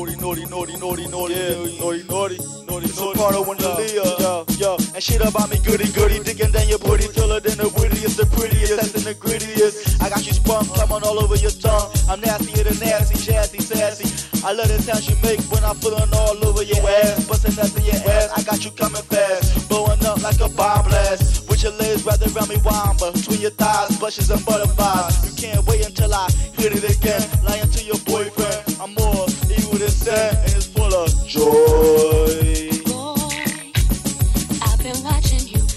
Naughty, naughty, naughty, naughty, naughty, yeah. naughty, naughty, naughty, naughty. Soprano and Aaliyah, yo, yo. And shit about me goody goody, digging down your booty, taller than the wittiest, the prettiest, that's in the grittiest. I got you sprung, coming all over your tongue. I'm nastier than nasty, chassis, sassy. I love the sound you make when I'm feeling all over your ass, busting up in your ass. I got you coming fast, blowing up like a bomb blast. With your legs wrapped around me, wine between your thighs, bushes and butterflies. You can't wait until I hit it again, lying to your boyfriend day is full of joy. Boy, I've been watching you.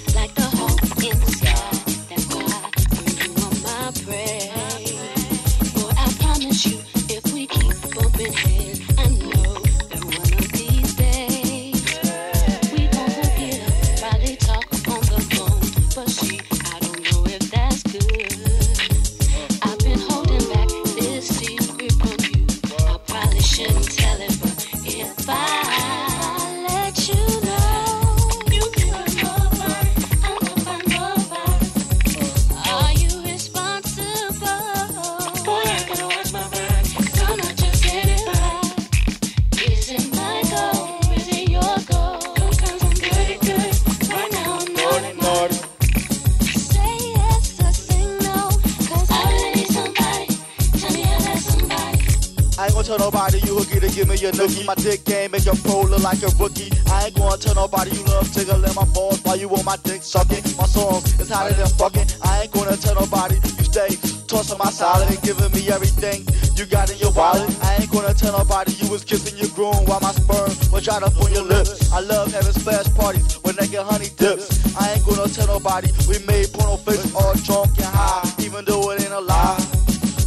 Gonna tell nobody you hooky to give me your nookie. My dick game make your pro look like a rookie. I ain't gonna tell nobody you love tickling my balls while you on my dick sucking. My song is hotter than fucking. I ain't gonna tell nobody you stay tossing my salad and giving me everything you got in your wallet. I ain't gonna tell nobody you was kissing your groom while my sperm was right up on your lips. I love having splash parties with naked honey dips. I ain't gonna tell nobody we made porno face all drunk and high, even though it ain't a lie.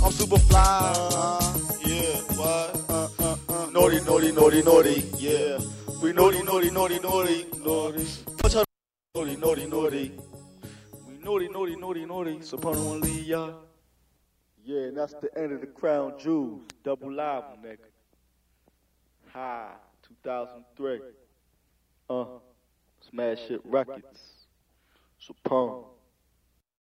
I'm super fly. Naughty, naughty. Yeah. We naughty, naughty, naughty, naughty, naughty. Naughty, naughty, naughty. We naughty, naughty, naughty, naughty. Soprano and Leah. Yeah, and that's the end of the Crown Jewels. Double live, nigga. High, 2003. Uh, Smash Hit Records. Soprano.